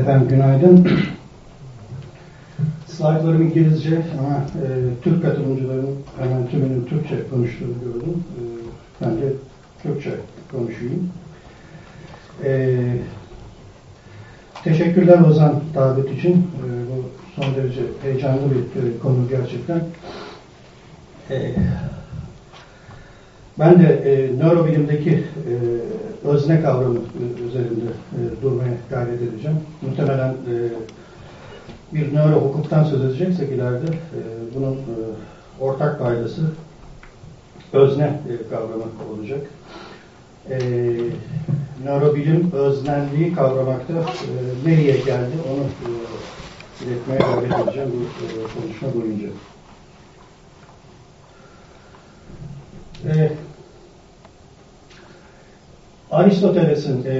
Efendim günaydın. Slaytlarım İngilizce ama e, Türk katılımcıların hemen tümünün Türkçe konuştuğunu gördüm. E, ben de Türkçe konuşayım. E, teşekkürler Ozan davet için. E, bu son derece heyecanlı bir e, konu gerçekten. E, ben de e, nörobilimdeki e, özne kavramı üzerinde e, durmaya gayret edeceğim. Muhtemelen e, bir nöro hukuktan söz edeceksek ileride e, bunun e, ortak paydası özne e, kavramı olacak. E, nörobilim öznelliği kavramakta e, nereye geldi onu e, iletmeye gayret edeceğim bu e, konuşma boyunca. E, Aristoteles'in e,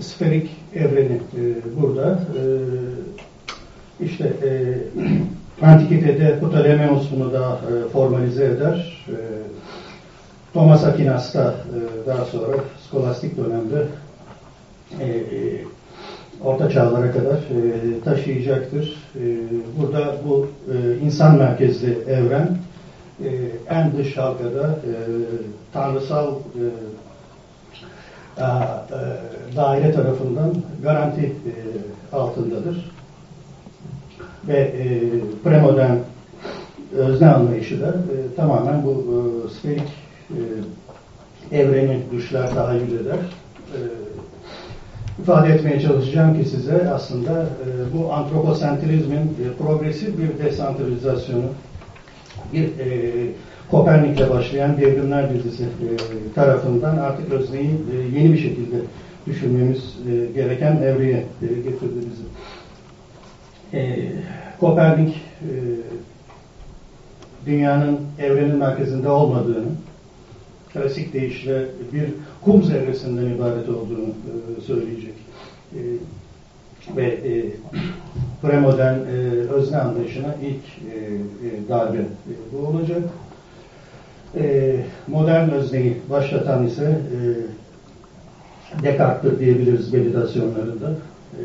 sferik evreni e, burada. E, işte e, Antikitede Ptolemeos bunu da e, formalize eder. E, Thomas Aquinas da e, daha sonra skolastik dönemde e, e, orta çağlara kadar e, taşıyacaktır. E, burada bu e, insan merkezli evren e, en dış halkada e, tanrısal e, daire tarafından garanti e, altındadır. Ve e, premodern özne anlayışı da e, tamamen bu e, sferik e, evreni düşler tahayyül eder. E, ifade etmeye çalışacağım ki size aslında e, bu antroposentrizmin e, progresif bir desantralizasyonu, bir e, Kopernik'le başlayan devrimler dizisi e, tarafından artık özneyi e, yeni bir şekilde düşünmemiz e, gereken evreye getirdi bizi. Kopernik dünyanın evrenin merkezinde olmadığını, klasik deyişle bir kum zerresinden ibaret olduğunu söyleyecek. Ve premodern özne anlayışına ilk darbe bu olacak. E, modern özneyi başlatan ise e, Descartes'tir diyebiliriz meditasyonlarında. E,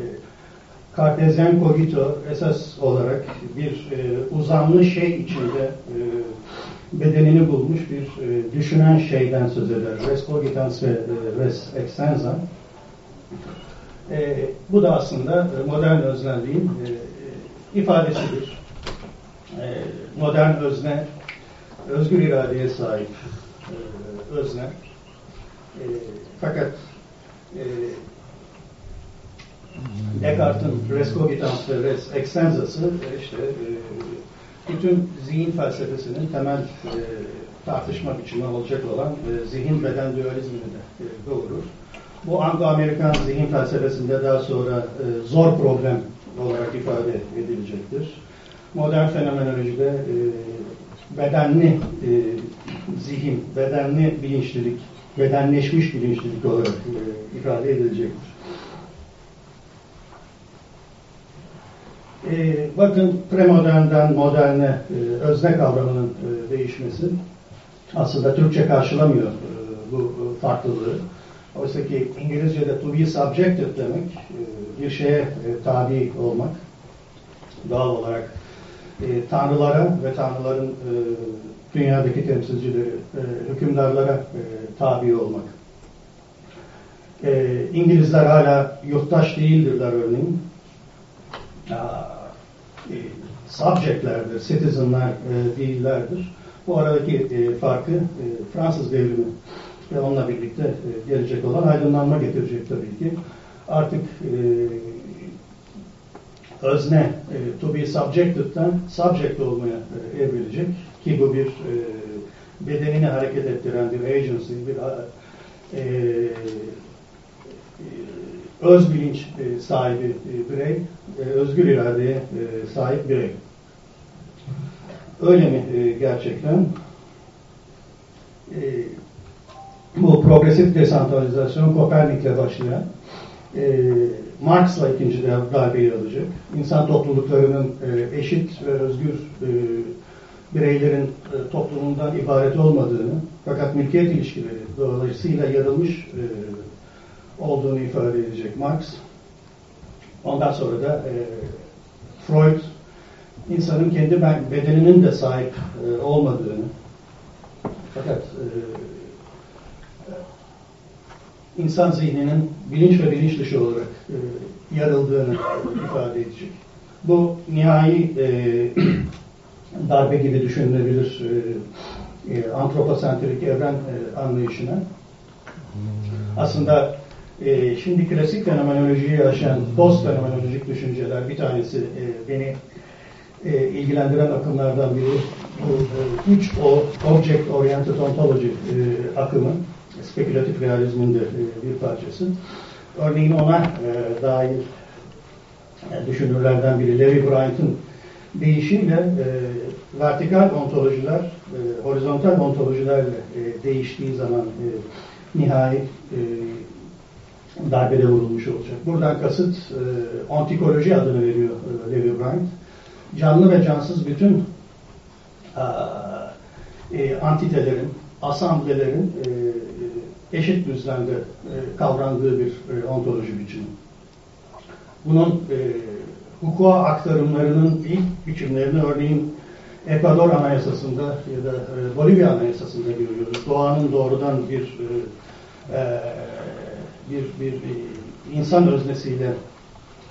Kartezyen cogito esas olarak bir e, uzamlı şey içinde e, bedenini bulmuş bir e, düşünen şeyden söz eder. Res cogitans ve e, res extensa. E, bu da aslında modern öznelliğin e, e, ifadesidir. E, modern özne özgür iradeye sahip e, özne. E, fakat e, Descartes'in res cogitans ve res extensası işte e, bütün zihin felsefesinin temel e, tartışma biçimi olacak olan e, zihin beden dualizmini de e, doğurur. Bu Anglo-Amerikan zihin felsefesinde daha sonra e, zor problem olarak ifade edilecektir. Modern fenomenolojide e, bedenli e, zihin, bedenli bilinçlilik, bedenleşmiş bilinçlilik olarak e, ifade edilecektir. E, bakın premodernden moderne e, özne kavramının e, değişmesi aslında Türkçe karşılamıyor e, bu e, farklılığı. Oysa ki İngilizce'de to be subjective demek e, bir şeye e, tabi olmak. Doğal olarak e, tanrılara ve tanrıların e, dünyadaki temsilcileri, e, hükümdarlara e, tabi olmak. E, İngilizler hala yurttaş değildirler örneğin. E, subjectlerdir, citizenler e, değillerdir. Bu aradaki e, farkı e, Fransız devrimi ve onunla birlikte e, gelecek olan aydınlanma getirecek tabii ki. Artık e, özne e, to be subjected'den subject olmaya e, evrilecek ki bu bir e, bedenini hareket ettiren bir agency, bir e, e, öz bilinç e, sahibi e, birey, e, özgür iradeye e, sahip birey. Öyle mi e, gerçekten? E, bu progresif desantralizasyon Kopernik'le başlayan e, Marx'la ikinci darbeyi alacak. İnsan topluluklarının e, eşit ve özgür e, bireylerin e, toplumundan ibaret olmadığını fakat mülkiyet ilişkileri dolayısıyla yarılmış e, olduğunu ifade edecek Marx. Ondan sonra da e, Freud insanın kendi bedeninin de sahip e, olmadığını fakat e, insan zihninin bilinç ve bilinç dışı olarak e, yarıldığını ifade edecek. Bu nihai e, darbe gibi düşünülebilir e, e, antroposentrik evren e, anlayışına. Aslında e, şimdi klasik fenomenolojiyi aşan post fenomenolojik düşünceler bir tanesi e, beni e, ilgilendiren akımlardan biri bu e, o object oriented ontology e, akımı spekülatif realizmin de e, bir parçası. Örneğin ona e, dair yani düşünürlerden biri Larry Bryant'ın deyişiyle e, vertikal ontolojiler e, horizontal ontolojilerle e, değiştiği zaman e, nihai e, darbede vurulmuş olacak. Buradan kasıt e, ontikoloji adını veriyor e, Larry Bryant. Canlı ve cansız bütün e, e, antitelerin, asamblelerin e, eşit düzlemde e, kavrandığı bir e, ontoloji biçimi. Bunun e, hukuka aktarımlarının ilk biçimlerini örneğin Ekvador Anayasası'nda ya da e, Bolivya Anayasası'nda görüyoruz. Doğanın doğrudan bir e, e bir, bir e, insan öznesiyle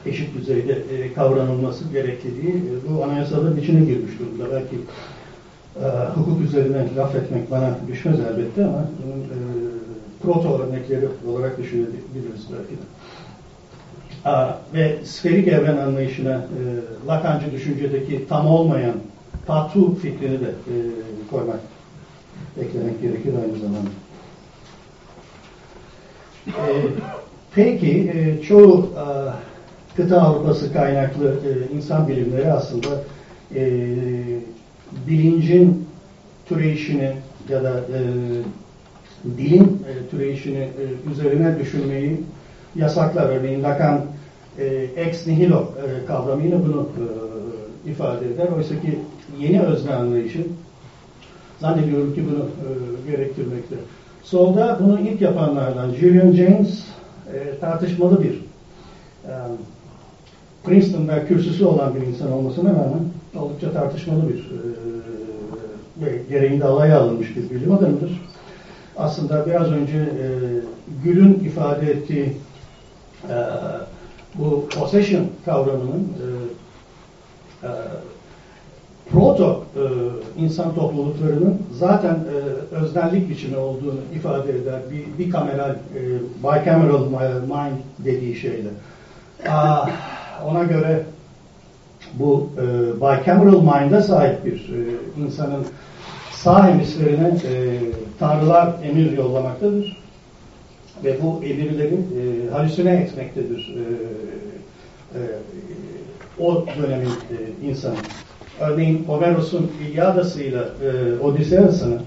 eşit düzeyde e, kavranılması gerektiği e, bu anayasaların içine girmiş durumda. Belki e, hukuk üzerine laf etmek bana düşmez elbette ama bunun e, proto örnekleri olarak düşünebiliriz belki de. Aa, ve sferik evren anlayışına e, Lacancı düşüncedeki tam olmayan patu fikrini de e, koymak, eklemek gerekir aynı zamanda. E, peki, e, çoğu e, kıta Avrupası kaynaklı e, insan bilimleri aslında e, bilincin türeyişini ya da e, dilin e, türeyişini e, üzerine düşünmeyi yasaklar. Örneğin Lacan e, ex nihilo e, kavramıyla bunu e, ifade eder. Oysa ki yeni özne anlayışı zannediyorum ki bunu e, gerektirmekte. Solda bunu ilk yapanlardan Julian James e, tartışmalı bir e, Princeton'da kürsüsü olan bir insan olmasına rağmen oldukça tartışmalı bir e, ve gereğinde alaya alınmış bir bilim adamıdır. Aslında biraz önce e, Gül'ün ifade ettiği e, bu possession kavramının e, e, proto e, insan topluluklarının zaten e, öznellik biçimi olduğunu ifade eder. Bir, bir kameral, e, bicameral mind dediği şeyle. Aa, ona göre bu e, bicameral mind'a sahip bir e, insanın sağ hemisferine e, tanrılar emir yollamaktadır. Ve bu emirleri e, halüsine etmektedir e, e, o dönemin e, insanı. Örneğin Homeros'un İlyadası'yla e, Odysseus'ını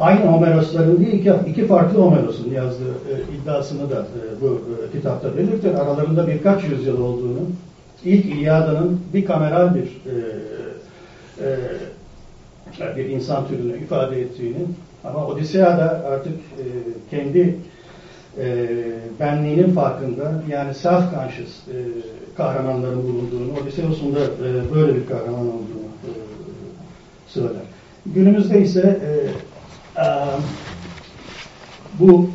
aynı Homeros'ların değil iki, iki farklı Homeros'un yazdığı e, iddiasını da e, bu e, kitapta belirtir. Aralarında birkaç yüzyıl olduğunu, ilk İlyada'nın bir kameral bir e, e, bir insan türünü ifade ettiğini ama Odyssea'da artık e, kendi e, benliğinin farkında yani self-conscious e, kahramanların bulunduğunu, Odysseus'un da e, böyle bir kahraman olduğunu e, söyler. Günümüzde ise e, e, bu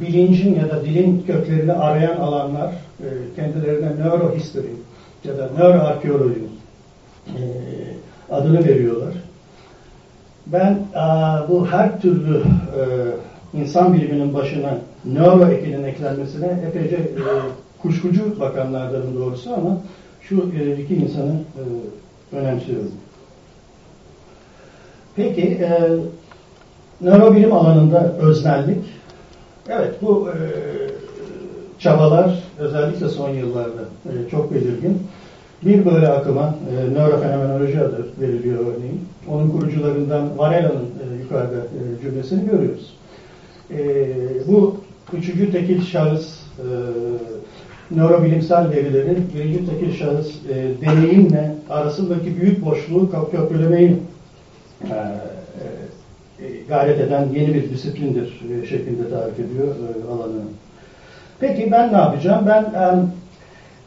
bilincin ya da dilin köklerini arayan alanlar e, kendilerine neurohistory ya da neuroarkeoloji e, adını veriyorlar. Ben a, bu her türlü e, insan biliminin başına nöro ekinin eklenmesine epeyce e, kuşkucu bakanlardanım doğrusu ama şu e, iki insanı e, önemsiyorum. Peki, e, nörobilim alanında öznellik, evet bu e, çabalar özellikle son yıllarda e, çok belirgin. Bir böyle akıma e, nörofenomenoloji adı veriliyor örneğin. Onun kurucularından Varela'nın e, yukarıda e, cümlesini görüyoruz. E, bu üçüncü tekil şahıs e, nörobilimsel verilerin birinci tekil şahıs e, deneyimle arasındaki büyük boşluğu köprülemeyi e, e, gayret eden yeni bir disiplindir e, şeklinde tarif ediyor e, alanını. Peki ben ne yapacağım? Ben e,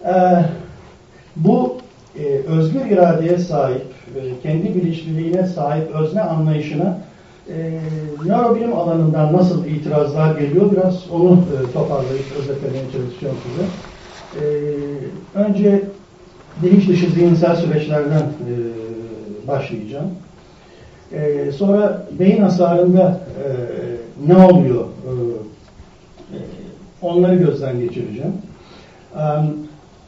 E, bu e, özgür iradeye sahip, e, kendi bilinçliliğine sahip özne anlayışına e, nörobilim alanından nasıl itirazlar geliyor biraz onu e, toparlayıp özetlemeye çalışacağım size. E, önce bilinç dışı zihinsel süreçlerden e, başlayacağım. E, sonra beyin hasarında e, ne oluyor e, onları gözden geçireceğim.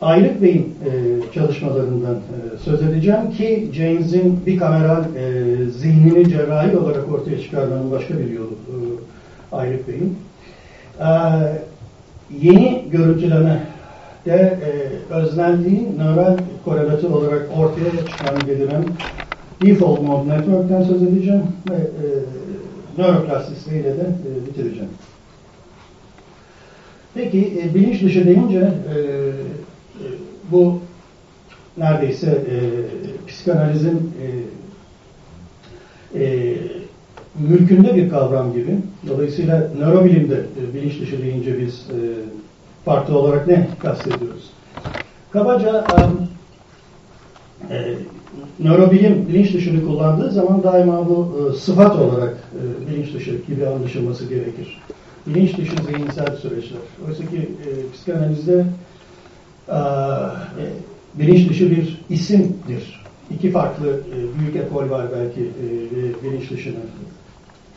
Ayrık beyin e, çalışmalarından e, söz edeceğim ki James'in bir kameral e, zihnini cerrahi olarak ortaya çıkarmanın başka bir yolu e, ayrık beyin. E, yeni görüntüleme de e, özlendiği nöral korelatı olarak ortaya çıkan geliren default mode network'ten söz edeceğim ve e, nöroplastisliğiyle de e, bitireceğim. Peki e, bilinç dışı deyince e, bu neredeyse e, psikanalizin e, e, mülkünde bir kavram gibi. Dolayısıyla nörobilimde e, bilinç dışı deyince biz e, farklı olarak ne kastediyoruz? Kabaca e, e, nörobilim bilinç dışını kullandığı zaman daima bu e, sıfat olarak e, bilinç dışı gibi anlaşılması gerekir. Bilinç dışı zihinsel süreçler. Oysa ki e, psikanalizde bilinç dışı bir isimdir. İki farklı e, büyük ekol var belki e, bilinç dışını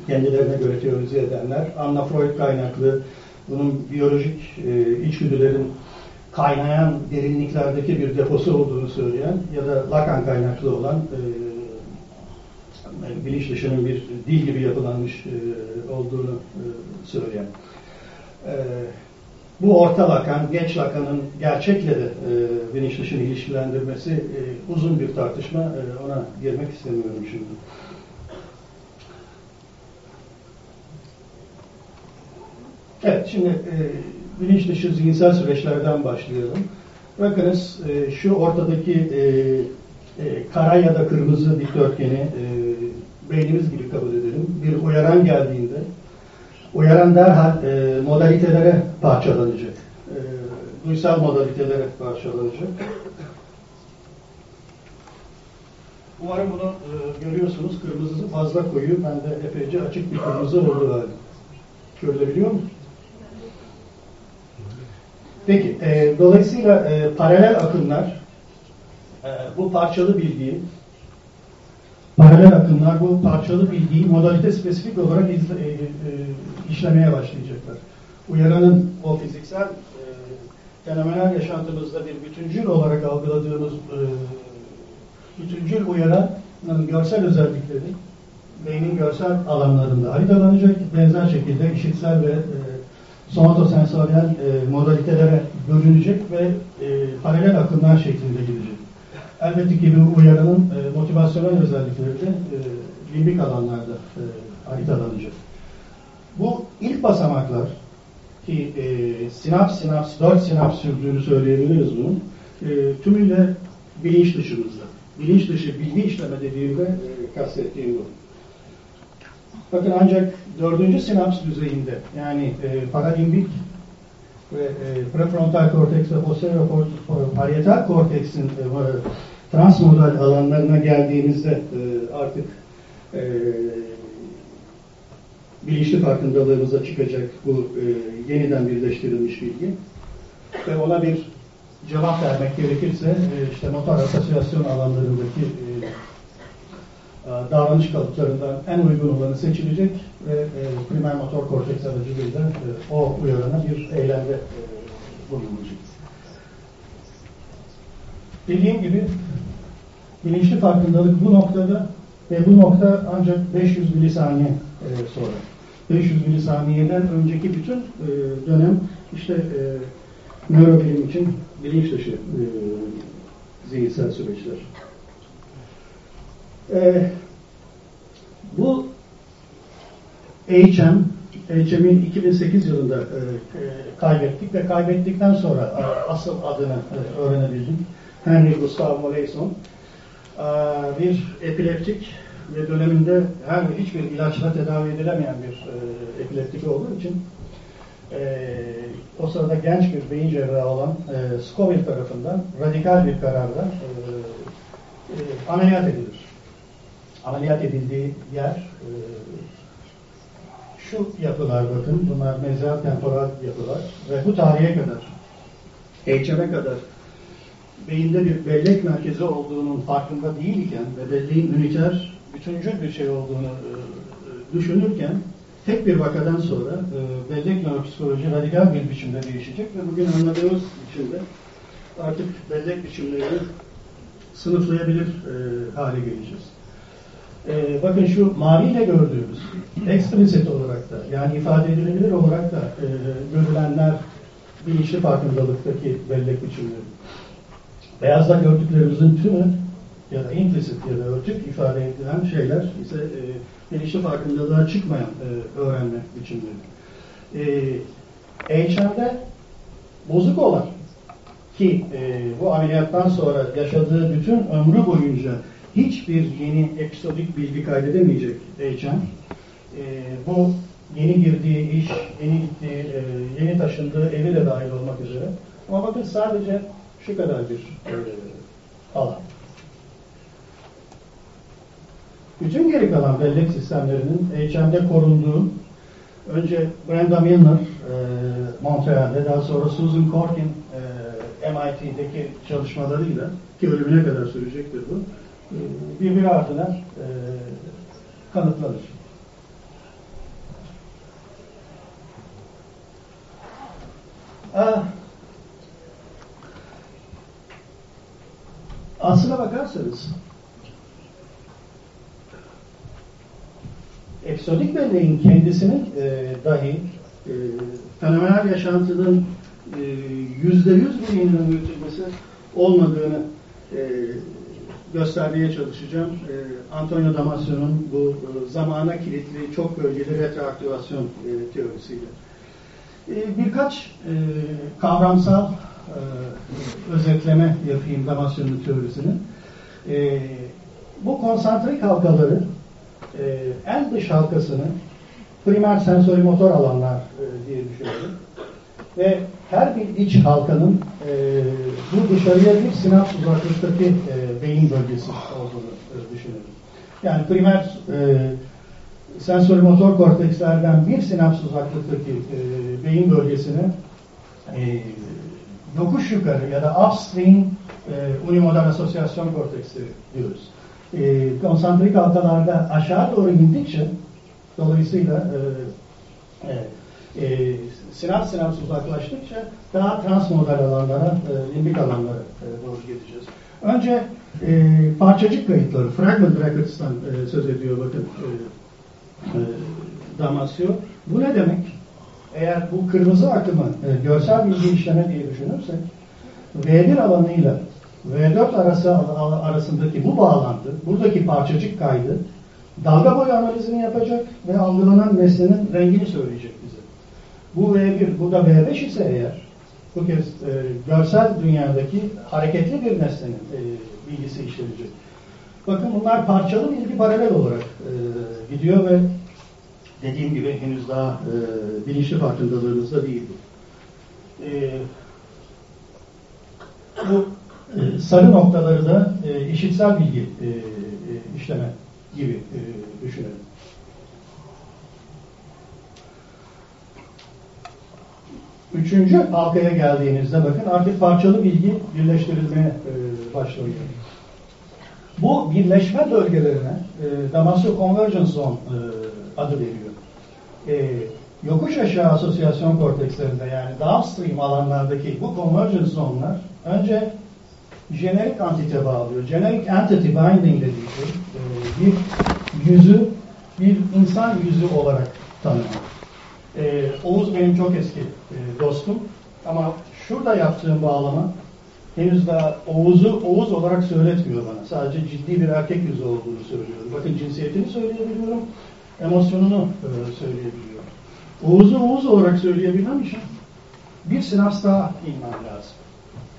kendilerine göre teorize edenler. Anna Freud kaynaklı bunun biyolojik e, içgüdülerin kaynayan derinliklerdeki bir deposu olduğunu söyleyen ya da Lacan kaynaklı olan e, bilinç dışının bir dil gibi yapılanmış e, olduğunu e, söyleyen. E, bu orta Lacan, genç Lacan'ın gerçekle de e, bilinç ilişkilendirmesi e, uzun bir tartışma. E, ona girmek istemiyorum şimdi. Evet, şimdi e, bilinç zihinsel süreçlerden başlayalım. Bakınız e, şu ortadaki e, e, kara ya da kırmızı dikdörtgeni e, beynimiz gibi kabul edelim. Bir uyaran geldiğinde uyaran derhal e, modalitelere parçalanacak. E, duysal modalitelere parçalanacak. Umarım bunu e, görüyorsunuz. Kırmızısı fazla koyu. Ben de epeyce açık bir kırmızı oldu galiba. Görülebiliyor mu? Peki, e, dolayısıyla e, paralel akımlar e, bu parçalı bilgiyi paralel akımlar bu parçalı bilgiyi modalite spesifik olarak izle, e, e, işlemeye başlayacaklar. Uyaranın o fiziksel e, fenomenal yaşantımızda bir bütüncül olarak algıladığımız e, bütüncül uyaranın görsel özellikleri beynin görsel alanlarında haritalanacak. Benzer şekilde işitsel ve e, somatosensöriyel e, modalitelere bölünecek ve e, paralel akımlar şeklinde gidecek. Elbette ki bu uyarının e, motivasyonel özellikleri de e, limbik alanlarda e, haritalanacak. Bu ilk basamaklar ki e, sinaps sinaps, dört sinaps sürdüğünü söyleyebiliriz bunun. E, tümüyle bilinç dışımızda. Bilinç dışı bilgi işleme dediğimde e, kastettiğim bu. Bakın ancak dördüncü sinaps düzeyinde yani e, paralimbik ve e, prefrontal korteks ve posterior parietal korteksin e, transmodal alanlarına geldiğimizde e, artık e, bilinçli farkındalığımıza çıkacak bu e, yeniden birleştirilmiş bilgi ve ona bir cevap vermek gerekirse işte motor asosyasyon alanlarındaki davranış kalıplarından en uygun olanı seçilecek ve e, primer motor korteks aracılığıyla e, o uyarana bir eylemde e. Dediğim gibi bilinçli farkındalık bu noktada ve bu nokta ancak 500 milisaniye e, sonra. 500 milisaniyeden önceki bütün e, dönem işte e, nörobilim için bilinç dışı zihinsel süreçler. E, bu HM, HM'i 2008 yılında kaybettik ve kaybettikten sonra asıl adını e, öğrenebildik. Henry Gustav Moleson. Bir epileptik ve döneminde her hiçbir ilaçla tedavi edilemeyen bir epileptik olduğu için o sırada genç bir beyin cerrahı olan Scoville tarafından radikal bir kararla ameliyat edilir. Ameliyat edildiği yer şu yapılar bakın, bunlar mezar temporal yapılar ve bu tarihe kadar, HM'e kadar beyinde bir bellek merkezi olduğunun farkında değilken ve belleğin üniter, bütüncül bir şey olduğunu e, e, düşünürken tek bir vakadan sonra e, bellek nöropsikoloji radikal bir biçimde değişecek ve bugün anladığımız biçimde artık bellek biçimlerini sınıflayabilir e, hale geleceğiz. E, bakın şu maviyle gördüğümüz explicit olarak da yani ifade edilebilir olarak da e, görülenler bilinçli farkındalıktaki bellek biçimleri. Beyazda gördüklerimizin tümü ya da implicit ya da örtük ifade edilen şeyler ise e, bilinçli farkındalığa çıkmayan e, öğrenme biçimleri. E, HM'de bozuk olan ki e, bu ameliyattan sonra yaşadığı bütün ömrü boyunca hiçbir yeni episodik bilgi kaydedemeyecek HM. E, bu yeni girdiği iş, yeni gittiği, e, yeni taşındığı evi de dahil olmak üzere. Ama bakın sadece şu kadar bir e, alan. Bütün geri kalan bellek sistemlerinin HM'de korunduğu önce Brenda Milner e, Montreal'de daha sonra Susan Corkin e, MIT'deki çalışmalarıyla ki ölümüne kadar sürecektir bu e, birbiri ardına e, kanıtlanır. Ah, aslına bakarsanız episodik belleğin kendisinin e, dahi e, fenomenal yaşantının e, yüzde yüz bir yeniden üretilmesi olmadığını e, göstermeye çalışacağım. E, Antonio Damasio'nun bu e, zamana kilitli çok bölgeli retroaktivasyon e, teorisiyle. E, birkaç e, kavramsal e, özetleme yapayım Damasio'nun teorisini. E, bu konsantrik halkaları e, en dış halkasını primer sensori motor alanlar e, diye düşünüyorum. Ve her bir iç halkanın e, bu dışarıya bir sinaps uzaklıktaki e, beyin bölgesi olduğunu e, düşünüyorum. Yani primer e, sensori motor kortekslerden bir sinaps uzaklıktaki e, beyin bölgesini e, yokuş yukarı ya da upstream e, unimodal asosyasyon korteksleri diyoruz. E, konsantrik halkalarda aşağı doğru indikçe dolayısıyla e, e, e, sinaps sinaps uzaklaştıkça daha transmodal alanlara, e, limbik alanlara e, doğru gideceğiz. Önce e, parçacık kayıtları, fragment records'tan e, söz ediyor bakın e, e, Damasio. Bu ne demek? Eğer bu kırmızı akımı e, görsel bilgi işleme diye düşünürsek V1 alanıyla V4 arası arasındaki bu bağlantı, buradaki parçacık kaydı dalga boyu analizini yapacak ve algılanan nesnenin rengini söyleyecek bize. Bu V1, bu da V5 ise eğer bu kez e, görsel dünyadaki hareketli bir nesnenin e, bilgisi işlenecek. Bakın bunlar parçalı bilgi paralel olarak e, gidiyor ve dediğim gibi henüz daha e, bilinçli farkındalığımızda değil bu. E, bu e, sarı noktaları da e, işitsel bilgi e, e, işleme gibi e, düşünelim. Üçüncü halkaya geldiğinizde bakın artık parçalı bilgi birleştirilmeye e, başlıyor. Bu birleşme bölgelerine e, Damasio Convergence Zone e, adı veriyor. E, yokuş aşağı asosyasyon kortekslerinde yani downstream alanlardaki bu convergence zone'lar önce jenerik antite bağlıyor. Jenerik entity binding dediği şey e, bir yüzü bir insan yüzü olarak tanımlar. E, Oğuz benim çok eski e, dostum ama şurada yaptığım bağlama henüz daha Oğuz'u Oğuz olarak söyletmiyor bana. Sadece ciddi bir erkek yüzü olduğunu söylüyorum. Bakın cinsiyetini söyleyebiliyorum, emosyonunu e, söyleyebiliyorum. Oğuz'u Oğuz olarak söyleyebilmem için bir sinaps daha inmem lazım.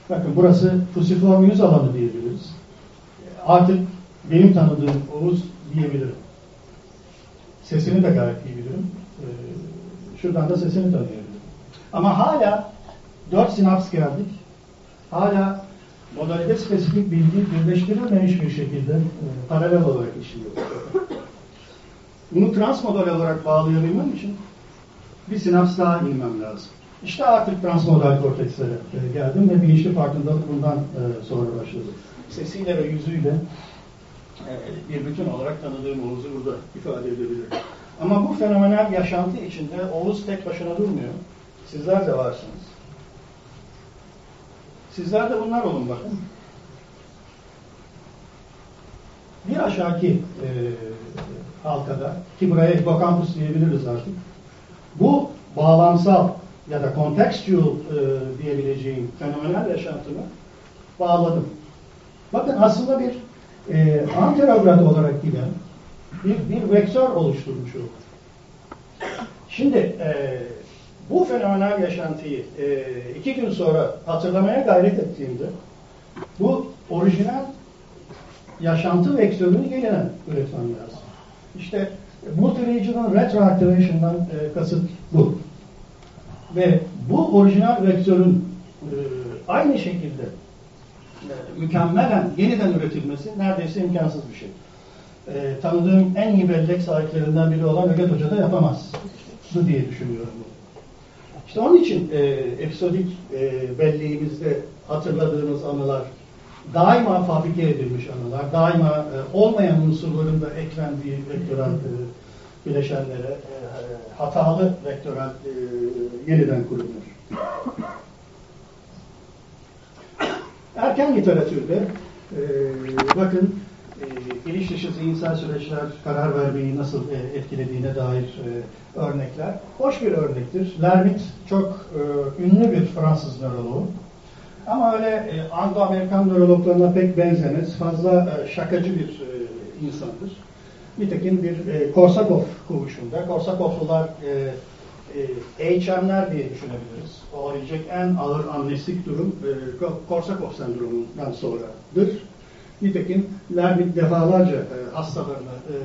Bakın burası fusiform yüz alanı diyebiliriz. Artık benim tanıdığım Oğuz diyebilirim. Sesini de gayet iyi bilirim. Ee, şuradan da sesini tanıyabilirim. Ama hala dört sinaps geldik. Hala modalite spesifik bilgi birleştirilmemiş bir şekilde e, paralel olarak işliyor. Bunu transmodal olarak bağlayabilmem için bir sinaps daha inmem lazım. İşte artık transmodal kortekslere geldim ve bilinçli farkındalık bundan e, sonra başladı. Sesiyle ve yüzüyle e, bir bütün olarak tanıdığım Oğuz'u burada ifade edebilirim. Ama bu fenomenal yaşantı içinde Oğuz tek başına durmuyor. Sizler de varsınız. Sizler de bunlar olun bakın. Bir aşağıki e, halkada ki buraya hipokampus diyebiliriz artık. Bu bağlamsal ya da contextual e, diyebileceğim fenomenal yaşantımı bağladım. Bakın aslında bir e, anterograd olarak giden bir, bir vektör oluşturmuş oldu. Şimdi e, bu fenomenal yaşantıyı e, iki gün sonra hatırlamaya gayret ettiğimde bu orijinal yaşantı vektörünü yeniden üretmem lazım. İşte multi-regional retroactivation'dan e, kasıt bu. Ve bu orijinal vektörün e, aynı şekilde e, mükemmelen yeniden üretilmesi neredeyse imkansız bir şey. E, tanıdığım en iyi bellek sahiplerinden biri olan Öget Hoca da yapamaz diye düşünüyorum. İşte onun için e, episodik e, belleğimizde hatırladığımız anılar daima fabrike edilmiş anılar, daima e, olmayan unsurların da eklendiği vektörel e, bileşenlere e, hatalı vektörel e, yeniden kurulur. Erken literatürde e, bakın e, giriş dışı zihinsel süreçler karar vermeyi nasıl e, etkilediğine dair e, örnekler. Hoş bir örnektir. Lermit çok e, ünlü bir Fransız nöroloğu. Ama öyle e, Anglo-Amerikan nörologlarına pek benzemez. Fazla e, şakacı bir e, insandır. Nitekim bir e, Korsakov kovuşunda. Korsakovlular e, e, HM'ler diye düşünebiliriz. Olabilecek en ağır amnestik durum e, Korsakov sendromundan sonradır. Nitekim Lermit defalarca e, hastalarını e,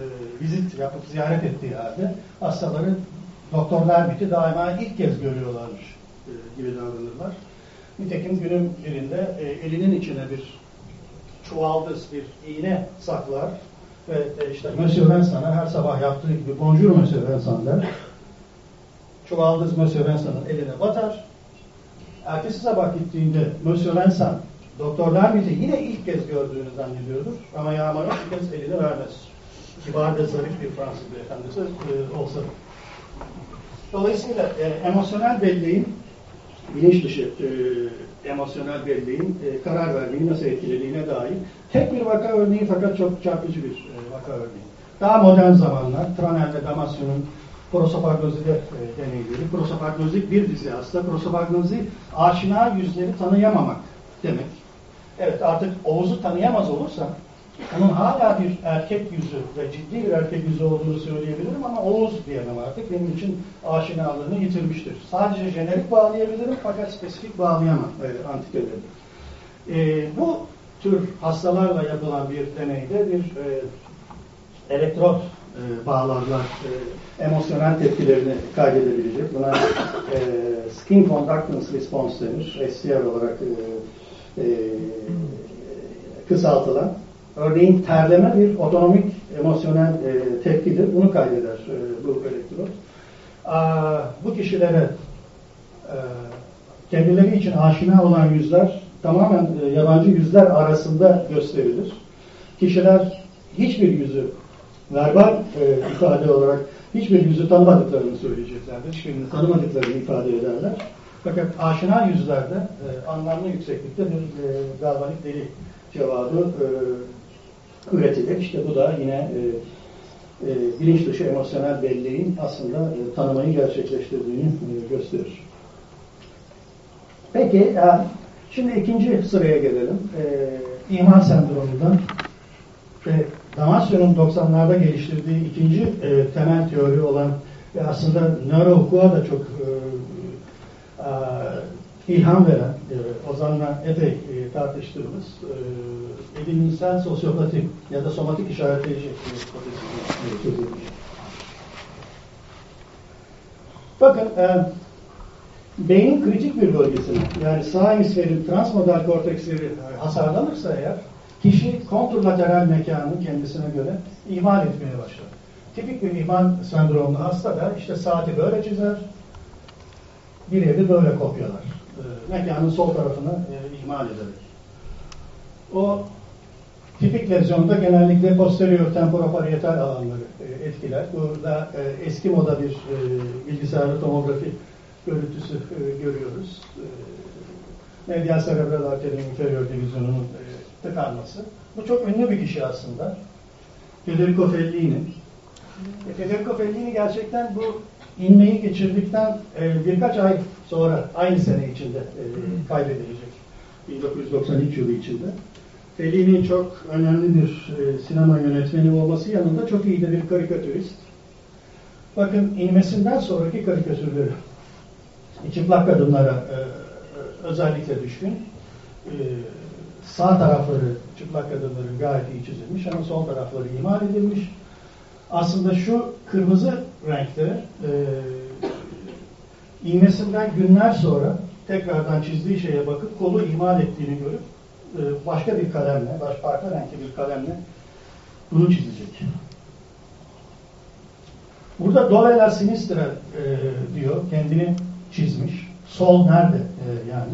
vizit yapıp ziyaret ettiği halde hastaları Doktor Lermit'i daima ilk kez görüyorlarmış e, gibi davranırlar. Nitekim günün birinde e, elinin içine bir çuvaldız, bir iğne saklar ve e, işte Monsieur Vincent'a her sabah yaptığı gibi Bonjour Monsieur Vincent der. Çuvaldız Monsieur Vincent'ın eline batar. Ertesi sabah gittiğinde Monsieur Vincent Doktor Lermit'i yine ilk kez gördüğünü zannediyordur ama Yağmar'a ilk kez elini vermez. Kibar ve zarif bir Fransız beyefendisi e, olsa. Dolayısıyla e, emosyonel belleğin bilinç dışı e, emosyonel belleğin e, karar vermeyi nasıl etkilediğine dair tek bir vaka örneği fakat çok çarpıcı bir e, vaka örneği. Daha modern zamanlar Tranel ve Damasyon'un prosopagnozide e, deneyleri. Prosopagnozik bir dizi hasta. Prosopagnozi aşina yüzleri tanıyamamak demek. Evet artık Oğuz'u tanıyamaz olursa onun hala bir erkek yüzü ve ciddi bir erkek yüzü olduğunu söyleyebilirim ama Oğuz diyemem artık. Benim için aşinalığını yitirmiştir. Sadece jenerik bağlayabilirim fakat spesifik bağlayamam e, antikede. E, bu tür hastalarla yapılan bir deneyde bir e, elektrot e, bağlarlar e, emosyonel tepkilerini kaydedebilecek. Buna e, skin conductance response denir. SCR olarak e, e, kısaltılan Örneğin terleme bir otonomik emosyonel e, tepkidir. Bunu kaydeder e, bu elektrot. Aa, bu kişilere e, kendileri için aşina olan yüzler tamamen e, yabancı yüzler arasında gösterilir. Kişiler hiçbir yüzü verbal e, ifade olarak hiçbir yüzü tanımadıklarını söyleyeceklerdir. Hiçbirini tanımadıklarını ifade ederler. Fakat aşina yüzlerde e, anlamlı yükseklikte bir e, galvanik deli cevabı e, üretilir. İşte bu da yine e, e, bilinç dışı emosyonel belleğin aslında e, tanımayı gerçekleştirdiğini e, gösterir. Peki, e, şimdi ikinci sıraya gelelim. E, iman sendromundan ve Damasyon'un 90'larda geliştirdiği ikinci e, temel teori olan ve aslında nörohukuka da çok e, e, ilham veren, e, Ozan'la epey e, tartıştığımız e, edininsel sosyopati ya da somatik işaretleyici hipotezi Bakın, e, beynin kritik bir bölgesine yani sağ hemisferin transmodal korteksleri hasarlanırsa eğer kişi kontrlateral mekanı kendisine göre ihmal etmeye başlar. Tipik bir ihmal sendromlu hasta da işte saati böyle çizer, bir evi böyle kopyalar. E, mekanın sol tarafını e, ihmal ederek. O tipik lezyonda genellikle posterior temporoparietal alanları e, etkiler. Burada e, eski moda bir e, bilgisayarlı tomografi görüntüsü e, görüyoruz. E, medial cerebral arterin inferior divizyonunun e, tıkanması. Bu çok ünlü bir kişi aslında. Federico Fellini. E, Federico Fellini gerçekten bu inmeyi geçirdikten e, birkaç ay sonra aynı sene içinde e, kaybedilecek. 1993 yılı içinde. Fellini çok önemli bir e, sinema yönetmeni olması yanında çok iyi de bir karikatürist. Bakın inmesinden sonraki karikatürleri çıplak kadınlara e, özellikle düşkün. E, sağ tarafları çıplak kadınların gayet iyi çizilmiş ama sol tarafları imal edilmiş. Aslında şu kırmızı renkte e, inmesinden günler sonra tekrardan çizdiği şeye bakıp kolu imal ettiğini görüp e, başka bir kalemle, baş farklı renkli bir kalemle bunu çizecek. Burada Dovela Sinistra e, diyor, kendini çizmiş. Sol nerede e, yani?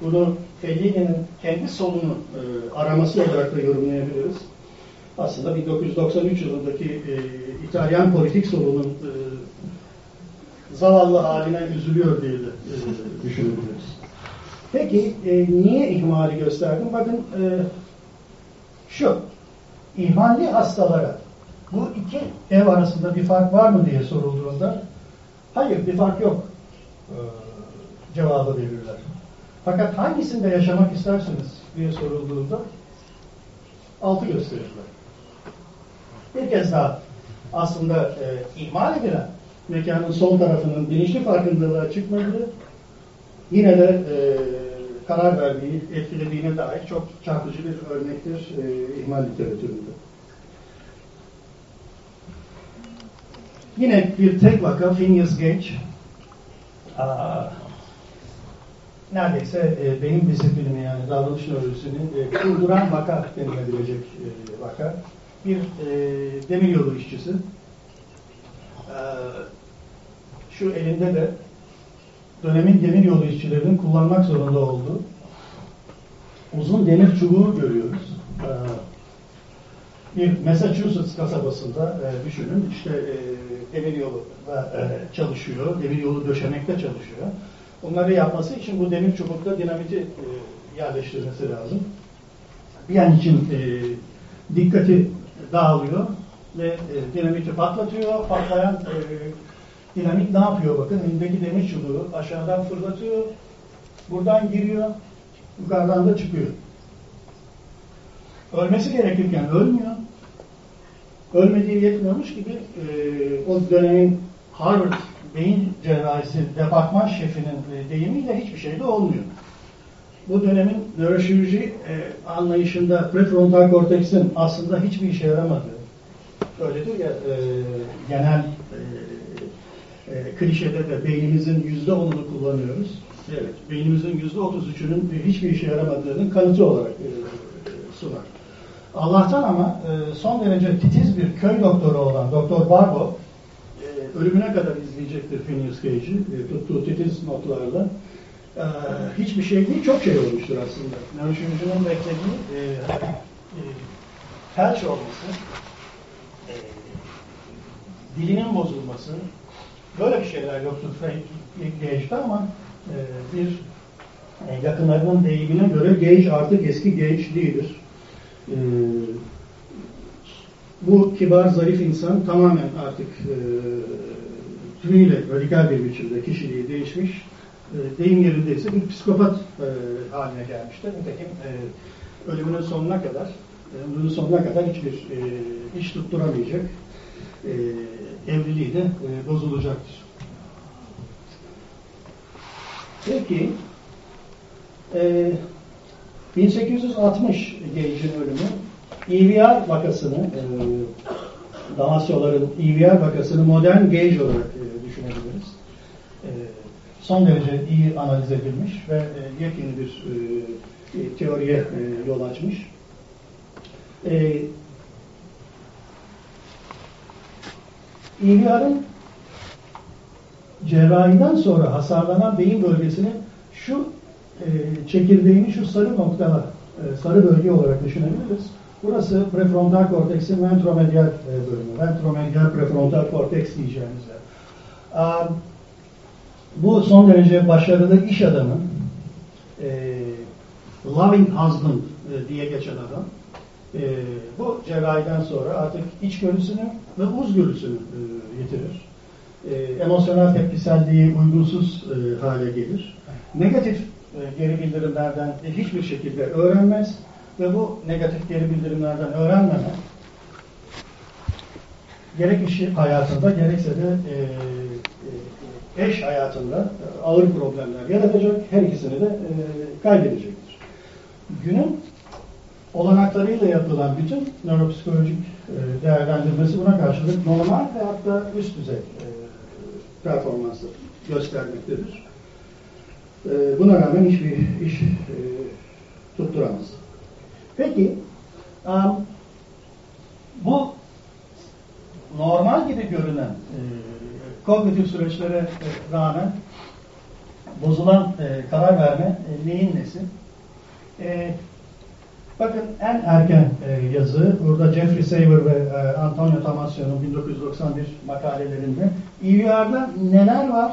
Bunu Fellini'nin kendi solunu e, araması olarak da yorumlayabiliriz. Aslında 1993 yılındaki e, İtalyan politik solunun e, zavallı haline üzülüyor diye de e, düşünebiliriz. Peki e, niye ihmali gösterdim? Bakın e, şu, ihmalli hastalara bu iki ev arasında bir fark var mı diye sorulduğunda hayır bir fark yok e, cevabı verirler. Fakat hangisinde yaşamak istersiniz diye sorulduğunda altı gösterirler. Bir kez daha aslında e, ihmal edilen mekanın sol tarafının bilinçli farkındalığa çıkmadığı yine de e, karar verdiği, etkilediğine dair çok çarpıcı bir örnektir e, ihmal literatüründe. Yine bir tek vaka Phineas Gage. Aa, neredeyse e, benim disiplinimi yani davranış nörolojisini e, kurduran vaka denilebilecek e, vaka. Bir e, demiryolu işçisi. E, şu elinde de dönemin demiryolu işçilerinin kullanmak zorunda olduğu uzun demir çubuğu görüyoruz. E, bir Massachusetts kasabasında e, düşünün işte e, demiryolu e, çalışıyor, demiryolu döşemekte çalışıyor. Bunları yapması için bu demir çubukta dinamiti e, yerleştirmesi lazım. Bir an için e, dikkati dağılıyor ve e, dinamiti patlatıyor. Patlayan e, dinamit ne yapıyor bakın elindeki demir çubuğu aşağıdan fırlatıyor. Buradan giriyor. Yukarıdan da çıkıyor. Ölmesi gerekirken ölmüyor. Ölmediği yetmiyormuş gibi e, o dönemin Harvard beyin cerrahisi departman şefinin e, deyimiyle hiçbir şey de olmuyor. Bu dönemin nöroşirurji e, anlayışında prefrontal korteksin aslında hiçbir işe yaramadığı, öyledir ya e, genel e, e, klişede de beynimizin yüzde onunu kullanıyoruz. Evet, beynimizin yüzde otuz üçünün hiçbir işe yaramadığının kanıtı olarak e, sunar. Allah'tan ama e, son derece titiz bir köy doktoru olan Doktor Barbo e, ölümüne kadar izleyecektir Phineas Gage'i e, tuttuğu titiz notlarla. E, hiçbir şey değil, çok şey olmuştur aslında. Nöroşirurjinin beklediği e, e, felç olması, e, dilinin bozulması, böyle bir şeyler yoktur Gage'de ama e, bir e, yakınlarının deyimine göre Gage artık eski Gage değildir. E, bu kibar, zarif insan tamamen artık e, tümüyle radikal bir biçimde kişiliği değişmiş. E, deyim yerindeyse bir psikopat e, haline gelmiştir. Nitekim e, ölümünün sonuna kadar ömrünün sonuna kadar hiçbir iş tutturamayacak. Evliliği de bozulacaktır. Peki e, 1860 Gage'in ölümü EVR vakasını e, Damasyoların EVR vakasını modern Gage olarak e, düşünebiliriz. E, son derece iyi analiz edilmiş ve e, yepyeni bir e, teoriye e, yol açmış. E, EVR'ın cerrahiden sonra hasarlanan beyin bölgesinin şu e, çekirdeğini şu sarı noktalar, e, sarı bölge olarak düşünebiliriz. Burası prefrontal korteksin ventromedial e, bölümü. Ventromedial prefrontal korteks diyeceğimiz yer. Bu son derece başarılı iş adamı, e, loving husband e, diye geçen adam. E, bu cerrahiden sonra artık iç görüsünü ve uz görüsünü e, yitirir. E, emosyonel tepkiselliği uygunsuz e, hale gelir. Negatif e, geri bildirimlerden hiçbir şekilde öğrenmez ve bu negatif geri bildirimlerden öğrenmeme gerek işi hayatında gerekse de e, e, eş hayatında ağır problemler yaratacak, her ikisini de e, kaybedecektir. Günün olanaklarıyla yapılan bütün nöropsikolojik e, değerlendirmesi buna karşılık normal ve hatta üst düzey e, performanslar göstermektedir. E, buna rağmen hiçbir iş e, tutturamaz. Peki, bu normal gibi görünen e, kognitif süreçlere e, rağmen bozulan e, karar verme e, neyin nesi? E, bakın en erken e, yazı, burada Jeffrey Saver ve e, Antonio Tamasio'nun 1991 makalelerinde EVR'da neler var,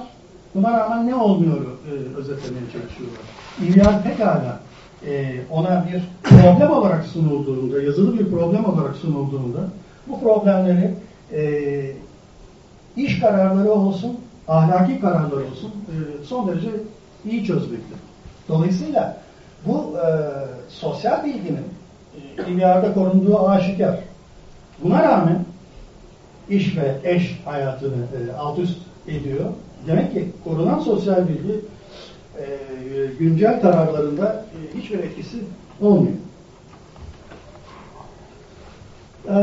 buna rağmen ne olmuyor e, özetlemeye çalışıyorlar. EVR pekala e, ona bir problem olarak sunulduğunda, yazılı bir problem olarak sunulduğunda bu problemleri e, iş kararları olsun, ahlaki kararlar olsun e, son derece iyi çözmekte. Dolayısıyla bu e, sosyal bilginin e, ileride korunduğu aşikar. Buna rağmen iş ve eş hayatını e, alt üst ediyor. Demek ki korunan sosyal bilgi e, güncel kararlarında e, hiçbir etkisi olmuyor. E,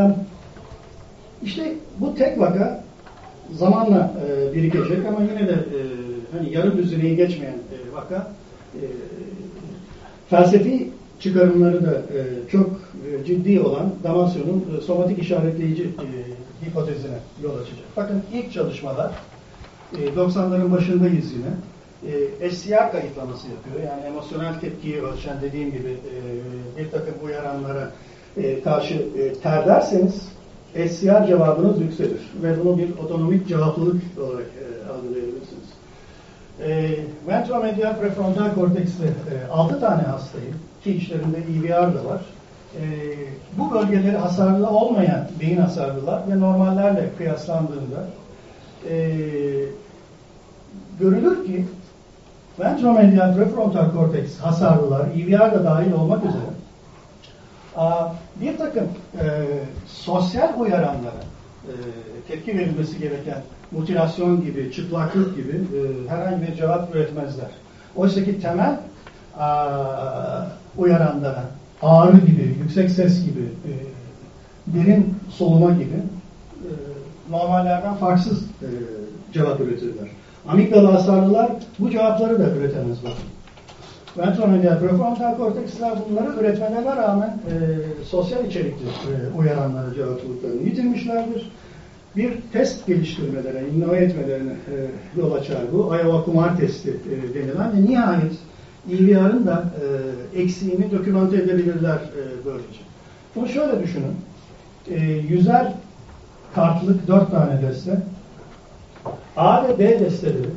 işte bu tek vaka zamanla e, birikecek ama yine de e, hani yarı düzineyi geçmeyen e, vaka e, felsefi çıkarımları da e, çok e, ciddi olan Damasyon'un e, somatik işaretleyici e, hipotezine yol açacak. Bakın ilk çalışmalar e, 90'ların başındayız yine. E, SCR kayıtlaması yapıyor. Yani emosyonel tepkiyi ölçen dediğim gibi e, bir takım uyaranlara e, karşı e, ter derseniz SCR cevabınız yükselir ve bunu bir otonomik cevaplılık olarak e, algılayabilirsiniz. E, ventromedial prefrontal kortekste e, 6 tane hastayım ki içlerinde EVR da var. E, bu bölgeleri hasarlı olmayan beyin hasarlılar ve normallerle kıyaslandığında e, görülür ki ventromedial prefrontal korteks hasarlılar, EVR da dahil olmak üzere bir takım e, sosyal uyaranlara e, tepki verilmesi gereken mutilasyon gibi, çıplaklık gibi e, herhangi bir cevap üretmezler. Oysa ki temel a, uyaranlara ağrı gibi, yüksek ses gibi, e, derin soluma gibi e, normallerden farksız e, cevap üretirler. Amigdala hasarlılar bu cevapları da üretemez bakın ventromedial prefrontal korteksler bunları üretmelerine rağmen e, sosyal içerikli e, uyaranlara cevaplıklarını yitirmişlerdir. Bir test geliştirmelerine, innove etmelerine e, yol açar bu. Iowa kumar testi e, denilen ve nihayet EVR'ın da e, eksiğini dokümante edebilirler e, böylece. Bunu şöyle düşünün. E, yüzer kartlık dört tane deste A ve B desteleri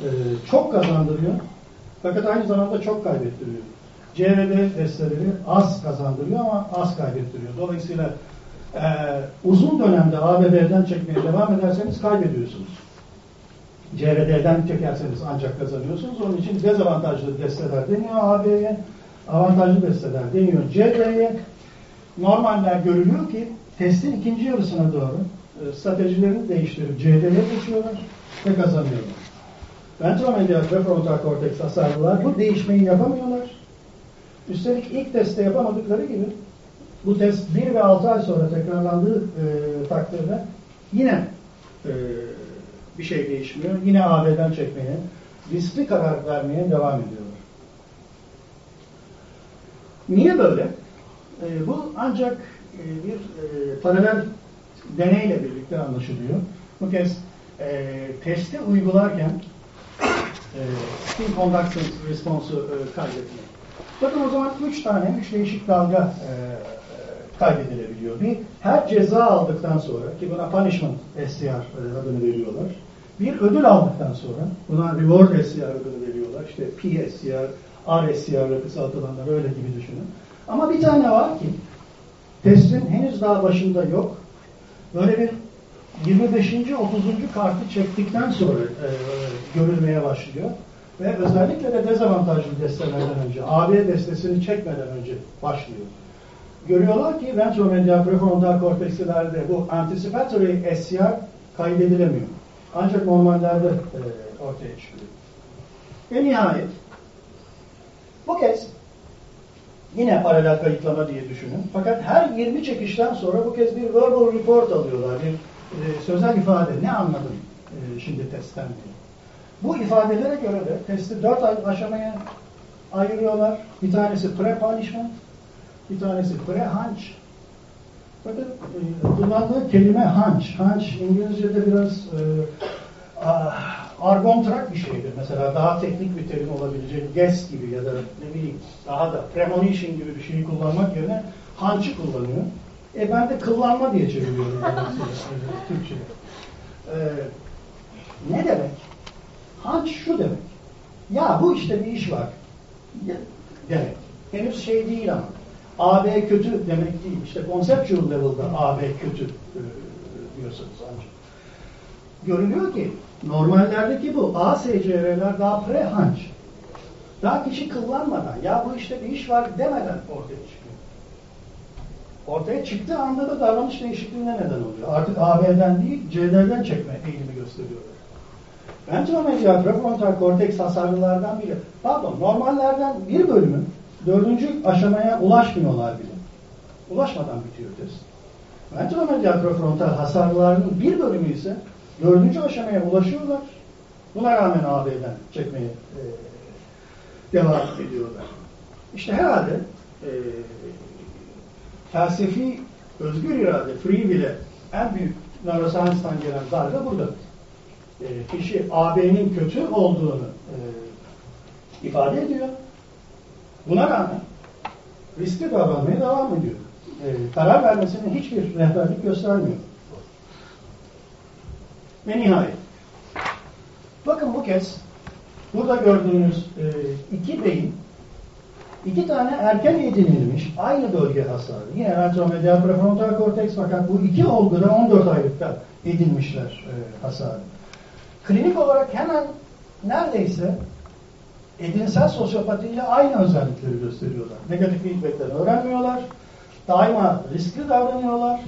e, çok kazandırıyor fakat aynı zamanda çok kaybettiriyor. C ve desteleri az kazandırıyor ama az kaybettiriyor. Dolayısıyla e, uzun dönemde A çekmeye devam ederseniz kaybediyorsunuz. C çekerseniz ancak kazanıyorsunuz. Onun için dezavantajlı desteler deniyor A. Avantajlı desteler deniyor C, D'ye. Normaller görülüyor ki testin ikinci yarısına doğru e, stratejilerini değiştirip CD'ye geçiyorlar ve kazanıyorlar. Ventromedial prefrontal korteks hasarlılar bu değişmeyi yapamıyorlar. Üstelik ilk testte yapamadıkları gibi bu test 1 ve 6 ay sonra tekrarlandığı e, takdirde yine e, bir şey değişmiyor. Yine AB'den çekmeye riskli karar vermeye devam ediyorlar. Niye böyle? E, bu ancak e, bir e, paralel deneyle birlikte anlaşılıyor. Bu kez e, testi uygularken e, spin conductance response'u e, kaydetmek. Bakın o zaman üç tane, üç değişik dalga e, e kaydedilebiliyor. Bir, her ceza aldıktan sonra, ki buna punishment SCR e, adını veriyorlar. Bir ödül aldıktan sonra, buna reward SCR adını veriyorlar. İşte PSCR, RSCR ile kısaltılanlar öyle gibi düşünün. Ama bir tane var ki, testin henüz daha başında yok. Böyle bir 25. 30. kartı çektikten sonra e, görülmeye başlıyor. Ve özellikle de dezavantajlı destelerden önce, AB destesini çekmeden önce başlıyor. Görüyorlar ki ventromedial prefrontal kortekslerde bu anticipatory SCR kaydedilemiyor. Ancak normallerde e, ortaya çıkıyor. Ve nihayet bu kez yine paralel kayıtlama diye düşünün. Fakat her 20 çekişten sonra bu kez bir verbal report alıyorlar. Bir e, sözel ifade. Ne anladın e, şimdi testten diye. Bu ifadelere göre de testi dört aşamaya ayırıyorlar. Bir tanesi pre-punishment, bir tanesi pre-hunch. Bakın e, kullandığı kelime hunch. Hunch İngilizce'de biraz e, argontrak bir şeydir. Mesela daha teknik bir terim olabilecek guess gibi ya da ne bileyim daha da premonition gibi bir şeyi kullanmak yerine hunch'ı kullanıyor. E ben de kıllanma diye çeviriyorum Türkçe. E, ne demek? Hunch şu demek. Ya bu işte bir iş var demek. Henüz şey değil ama. AB kötü demek değil. İşte conceptual level'da AB kötü e, diyorsunuz ancak. Görülüyor ki normallerdeki bu ASCR'ler daha pre-hunch. Daha kişi kıllanmadan ya bu işte bir iş var demeden ortaya çıkıyor. Ortaya çıktığı anda da davranış değişikliğine neden oluyor. Artık AB'den değil CD'den çekme eğilimi gösteriyorlar. Ventromedial prefrontal korteks hasarlılardan biri. Pardon, normallerden bir bölümü dördüncü aşamaya ulaşmıyorlar bile. Ulaşmadan bitiyor test. Ventromedial prefrontal hasarlılarının bir bölümü ise dördüncü aşamaya ulaşıyorlar. Buna rağmen AB'den çekmeye e, devam ediyorlar. İşte herhalde e, felsefi özgür irade, free will'e en büyük neuroscience'dan gelen darbe burada e, kişi AB'nin kötü olduğunu e, ifade ediyor. Buna rağmen riskli davranmaya devam ediyor. E, karar vermesine hiçbir rehberlik göstermiyor. Ve nihayet bakın bu kez burada gördüğünüz e, iki beyin iki tane erken edinilmiş aynı bölge hasarı. Yine ventromedial prefrontal korteks fakat bu iki olguda 14 aylıkta edinmişler e, hasarı klinik olarak hemen neredeyse edinsel sosyopatiyle aynı özellikleri gösteriyorlar. Negatif feedbackleri öğrenmiyorlar. Daima riskli davranıyorlar.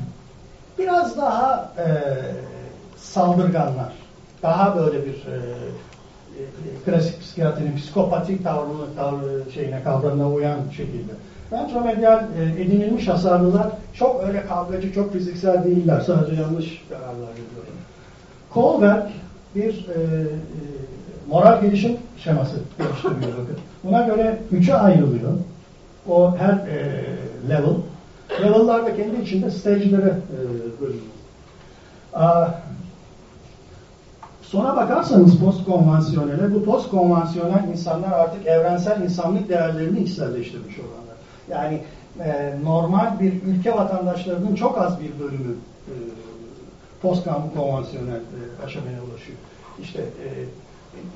Biraz daha e, saldırganlar. Daha böyle bir e, klasik psikiyatrinin psikopatik tavrını, tavrı şeyine, kavramına uyan şekilde. Ventromedial e, edinilmiş hasarlılar çok öyle kavgacı, çok fiziksel değiller. Sadece yanlış kararlar veriyorlar. Kohlberg bir e, e, moral gelişim şeması geliştiriyor bakın. Buna göre üçe ayrılıyor. O her e, level. Level'lar da kendi içinde stage'lere e, bölünüyor. Sona bakarsanız post konvansiyonele, bu post konvansiyonel insanlar artık evrensel insanlık değerlerini içselleştirmiş olanlar. Yani e, normal bir ülke vatandaşlarının çok az bir bölümü e, post e, aşamaya ulaşıyor. İşte e,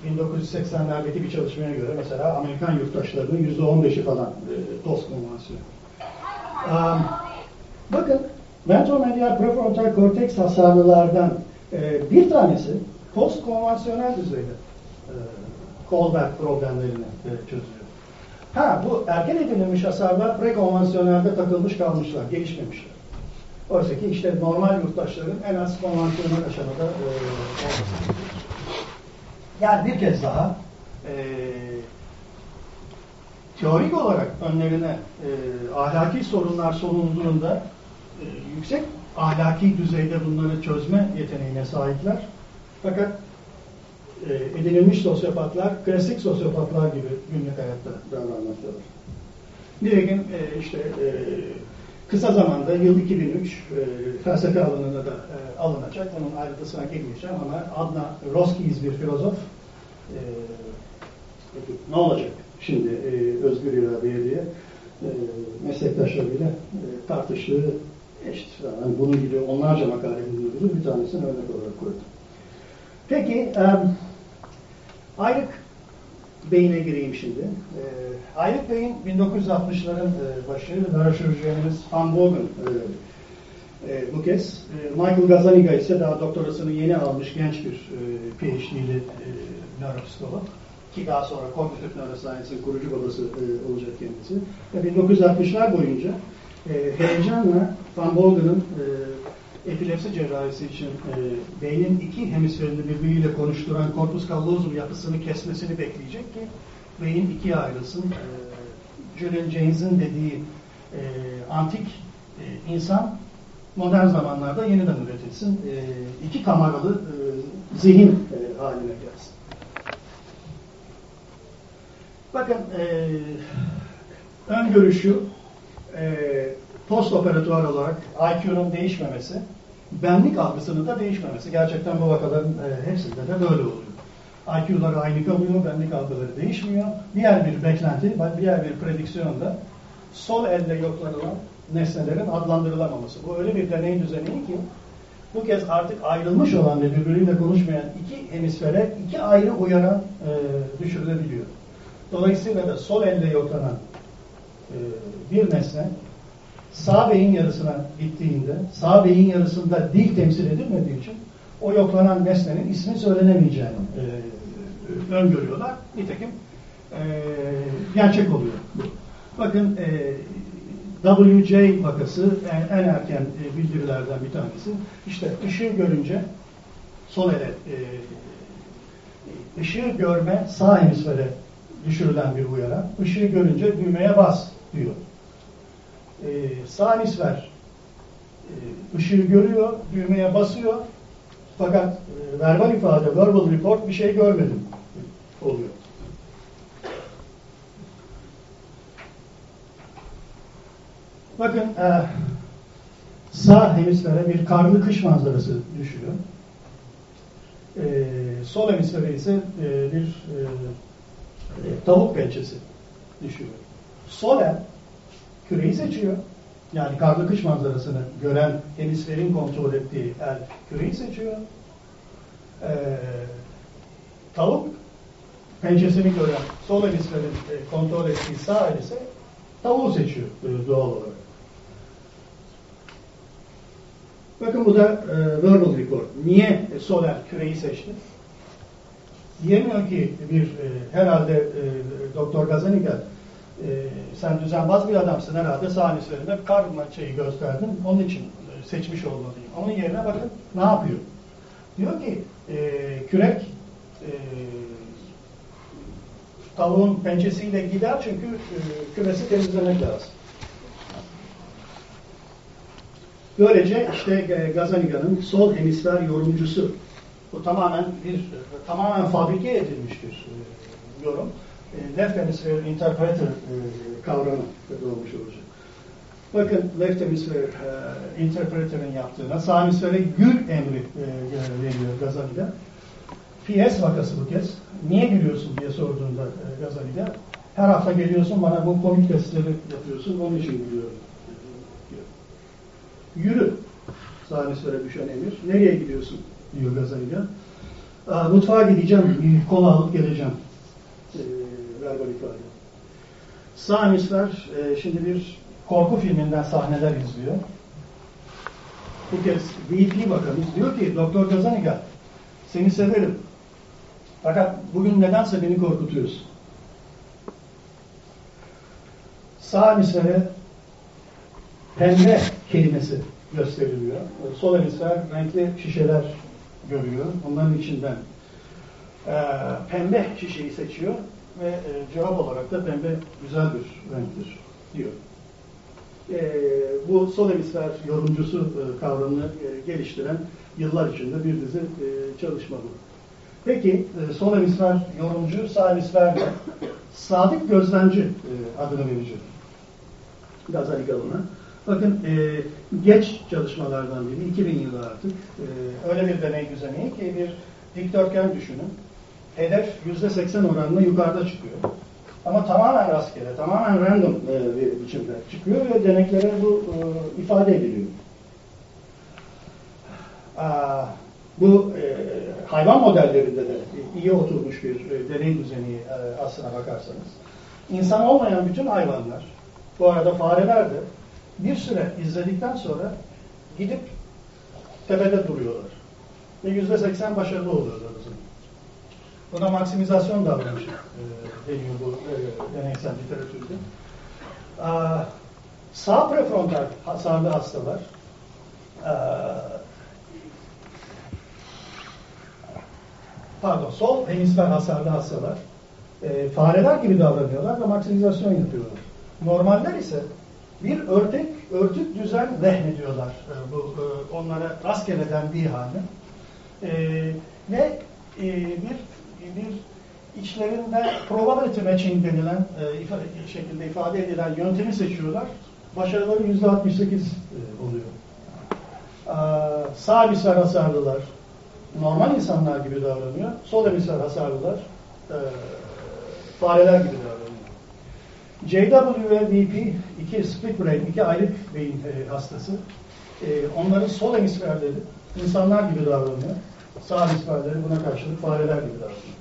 1980'lerdeki bir çalışmaya göre mesela Amerikan yurttaşlarının %15'i falan e, post. Um, bakın ventromedial prefrontal korteks hasarlılardan e, bir tanesi post konvansiyonel düzeyde e, callback problemlerini e, çözüyor. Ha bu erken edinilmiş hasarlar prekonvansiyonelde takılmış kalmışlar, gelişmemişler. Oysa ki işte normal yurttaşların en az konvansiyonel aşamada e, olması Yani bir kez daha e, teorik olarak önlerine e, ahlaki sorunlar sorulduğunda e, yüksek ahlaki düzeyde bunları çözme yeteneğine sahipler. Fakat e, edinilmiş sosyopatlar, klasik sosyopatlar gibi günlük hayatta davranmaktadır. Nitekim e, işte e, kısa zamanda yıl 2003 e, felsefe alanına da e, alınacak. Onun ayrıntısına girmeyeceğim ama Adna Roskies bir filozof. E, peki, ne olacak şimdi e, özgür iradeye diye e, meslektaşlarıyla e, tartıştığı eşit. Yani bunun gibi onlarca makale bulunuyordu. Bir tanesini örnek olarak koydum. Peki, e, ayrık beyine gireyim şimdi. E, ayrık beyin 1960'ların e, başı nöroşirurjiyenimiz Van Bogen e, e, bu kez. E, Michael Gazaniga ise daha doktorasını yeni almış genç bir e, PhD'li e, nöropsikolog ki daha sonra Cognitive Neuroscience'in kurucu babası e, olacak kendisi. Ve 1960'lar boyunca e, heyecanla Van Bogen'ın e, epilepsi cerrahisi için e, beynin iki hemisferini birbiriyle konuşturan corpus callosum yapısını kesmesini bekleyecek ki beyin ikiye ayrılsın. E, Julian James'in dediği e, antik e, insan modern zamanlarda yeniden üretilsin. E, iki kameralı e, zihin e, haline gelsin. Bakın e, ön görüşü e, post operatuar olarak IQ'nun değişmemesi, benlik algısının da değişmemesi. Gerçekten bu vakaların e, hepsinde de böyle oluyor. IQ'ları aynı kalıyor, benlik algıları değişmiyor. Diğer bir beklenti, diğer bir prediksiyonda sol elle yoklanılan nesnelerin adlandırılamaması. Bu öyle bir deney düzeni ki bu kez artık ayrılmış olan ve birbiriyle konuşmayan iki hemisfere iki ayrı uyara e, düşürülebiliyor. Dolayısıyla da sol elle yoklanan e, bir nesne sağ beyin yarısına gittiğinde sağ beyin yarısında dil temsil edilmediği için o yoklanan nesnenin ismi söylenemeyeceğini e, öngörüyorlar. Nitekim e, gerçek oluyor bu. Bakın e, WJ vakası en, en erken e, bildirilerden bir tanesi. İşte ışığı görünce sol ele e, ışığı görme sağ hemisfere düşürülen bir uyarı. Işığı görünce düğmeye bas diyor. Ee, sağ hemisfer e, ışığı görüyor, düğmeye basıyor. Fakat e, verbal ifade, verbal report bir şey görmedim oluyor. Bakın e, sağ hemisfere bir karlı kış manzarası düşüyor. E, sol hemisfere ise e, bir e, e, tavuk pençesi düşüyor. Solen küreyi seçiyor. Yani karlı kış manzarasını gören hemisferin kontrol ettiği el küreyi seçiyor. Ee, tavuk pençesini gören sol hemisferin e, kontrol ettiği sağ el ise tavuğu seçiyor e, doğal olarak. Bakın bu da e, verbal record. Niye Soler küreyi seçti? Diyemiyor ki bir e, herhalde e, Doktor Gazaniga e, sen düzenbaz bir adamsın herhalde sağ hemisferinde karma şeyi gösterdin. Onun için e, seçmiş olmalıyım. Onun yerine bakın ne yapıyor? Diyor ki e, kürek e, tavuğun pençesiyle gider çünkü e, kümesi temizlemek lazım. Böylece işte e, Gazaniga'nın sol hemisfer yorumcusu bu tamamen bir tamamen fabrike edilmiş bir e, yorum. E, left hemisphere interpreter e, kavramı doğmuş olacak. Bakın left hemisphere e, interpreter'ın yaptığına sağ hemisfere gül emri veriyor Gazali'de. PS vakası bu kez. Niye gülüyorsun diye sorduğunda Gazali'de. Her hafta geliyorsun bana bu komik testleri yapıyorsun onun için gülüyorum. Yürü. Sağ hemisfere düşen emir. Nereye gidiyorsun? diyor Gazali'de. Mutfağa gideceğim, kola alıp geleceğim. E, verbal ifade. Sağ hemisfer e, şimdi bir korku filminden sahneler izliyor. Bu kez VP bakanımız diyor ki Doktor Gazaniga seni severim. Fakat bugün nedense beni korkutuyorsun. Sağ hemisfere pembe kelimesi gösteriliyor. Sol hemisfer renkli şişeler görüyor. Onların içinden e, pembe şişeyi seçiyor ve e, cevap olarak da pembe güzel bir renktir diyor. E, bu sol hemisfer yorumcusu e, kavramını e, geliştiren yıllar içinde bir dizi e, çalışma bu. Peki e, sol hemisfer yorumcu, sağ hemisfer sadık gözlemci e, adını vereceğim. Biraz ona. Bakın e, geç çalışmalardan biri, 2000 yılı artık. E, öyle bir deney düzeni ki bir dikdörtgen düşünün. Hedef %80 oranında yukarıda çıkıyor. Ama tamamen rastgele, tamamen random e, bir biçimde çıkıyor ve deneklere bu e, ifade ediliyor. Aa, bu e, hayvan modellerinde de iyi oturmuş bir deney düzeni aslına bakarsanız. İnsan olmayan bütün hayvanlar, bu arada fareler de bir süre izledikten sonra gidip tepede duruyorlar. Ve yüzde seksen başarılı oluyorlar o zaman. Buna maksimizasyon davranışı e, deniyor bu e, deneysel literatürde. E, sağ prefrontal hasarlı hastalar e, pardon sol hemisfer hasarlı hastalar e, fareler gibi davranıyorlar ve maksimizasyon yapıyorlar. Normaller ise bir örtek, örtük düzen vehmediyorlar e, bu e, onlara rastgele dendiği halde. E, ve e, bir bir içlerinde probability matching denilen e, şekilde ifade edilen yöntemi seçiyorlar. Başarıları yüzde 68 e, oluyor. E, sağ hemisfer hasarlılar normal insanlar gibi davranıyor. Sol hemisfer hasarlılar e, fareler gibi davranıyor. JWVP iki split brain, iki aylık beyin e, hastası. E, onların sol hemisferleri insanlar gibi davranıyor. Sağ hemisferleri buna karşılık fareler gibi davranıyor.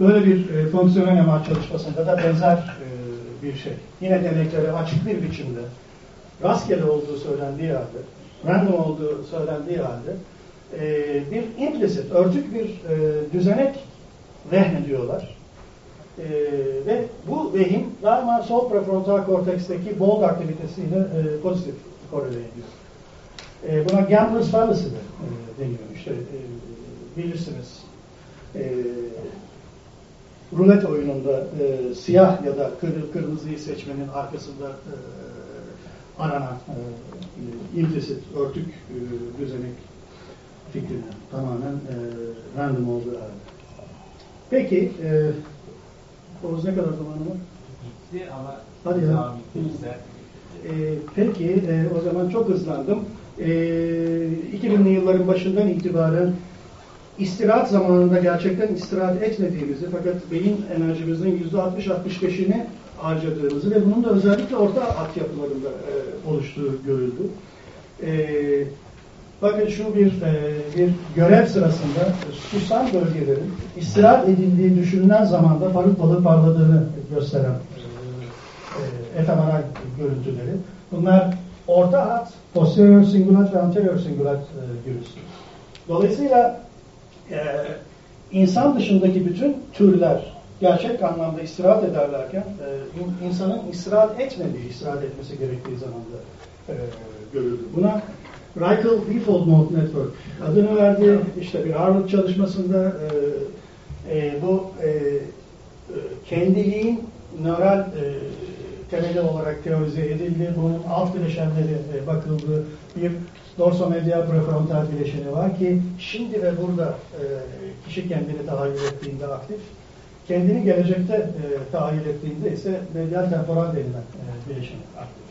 Böyle bir e, fonksiyonel MR çalışmasında da benzer e, bir şey. Yine deneklere açık bir biçimde rastgele olduğu söylendiği halde, random olduğu söylendiği halde e, bir implicit, örtük bir e, düzenek vehmediyorlar. E, ve bu vehim daima sol prefrontal korteksteki bold aktivitesiyle e, pozitif korele ediyor. E, buna gambler's fallacy de e, deniyor. İşte e, bilirsiniz e, rulet oyununda e, siyah ya da kır, kırmızıyı seçmenin arkasında e, aranan e, implicit, örtük e, düzenek fikrine tamamen e, random olduğu halde. Peki, e, Oğuz ne kadar zamanı var? Bitti ama Hadi ya. E, peki, e, o zaman çok hızlandım. E, 2000'li yılların başından itibaren istirahat zamanında gerçekten istirahat etmediğimizi fakat beyin enerjimizin %60-65'ini harcadığımızı ve bunun da özellikle orta altyapılarında e, oluştuğu görüldü. E, bakın şu bir e, bir görev sırasında susan bölgelerin istirahat edildiği düşünülen zamanda parıl parıl parladığını gösteren e, e, görüntüleri. Bunlar orta hat, posterior singulat ve anterior singulat e, görüntüsü. Dolayısıyla e, insan dışındaki bütün türler gerçek anlamda istirahat ederlerken e, insanın istirahat etmediği, istirahat etmesi gerektiği zamanda e, görüldü. Buna Reichel Default Mode Network adını verdiği işte bir Harvard çalışmasında e, e, bu e, e kendiliğin nöral e, temeli olarak teorize edildi. Bunun alt bileşenleri e, bakıldı. Bir dorsomedial prefrontal bileşeni var ki şimdi ve burada e, kişi kendini tahayyül ettiğinde aktif. Kendini gelecekte e, tahayyül ettiğinde ise medial temporal denilen e, bileşen aktif.